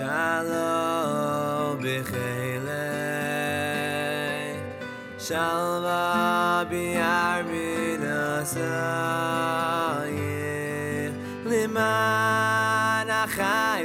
Shalom b'cheilei. Shalva b'yar b'nasayich Liman achai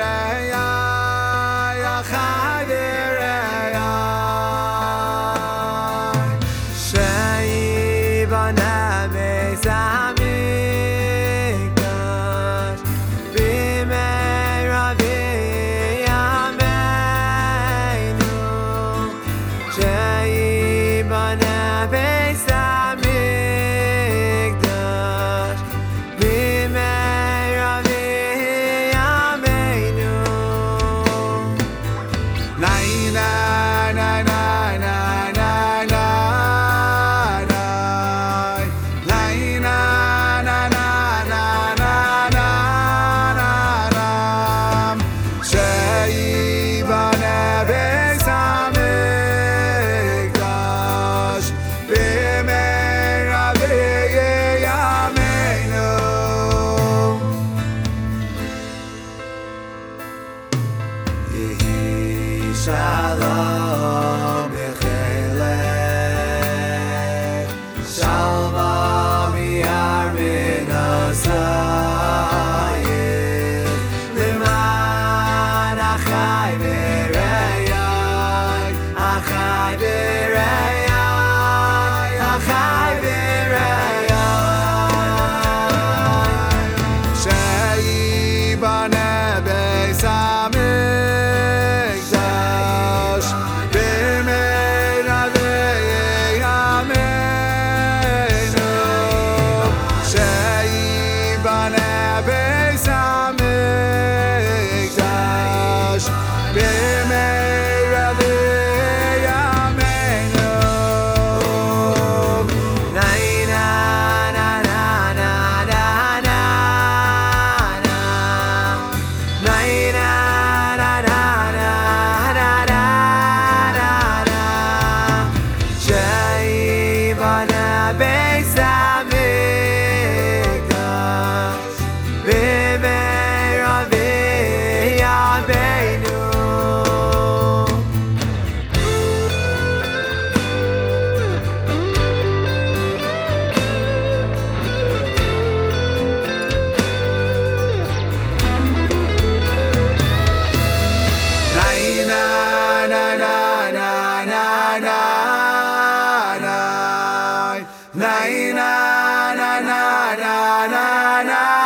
Shadow. na na na na na na.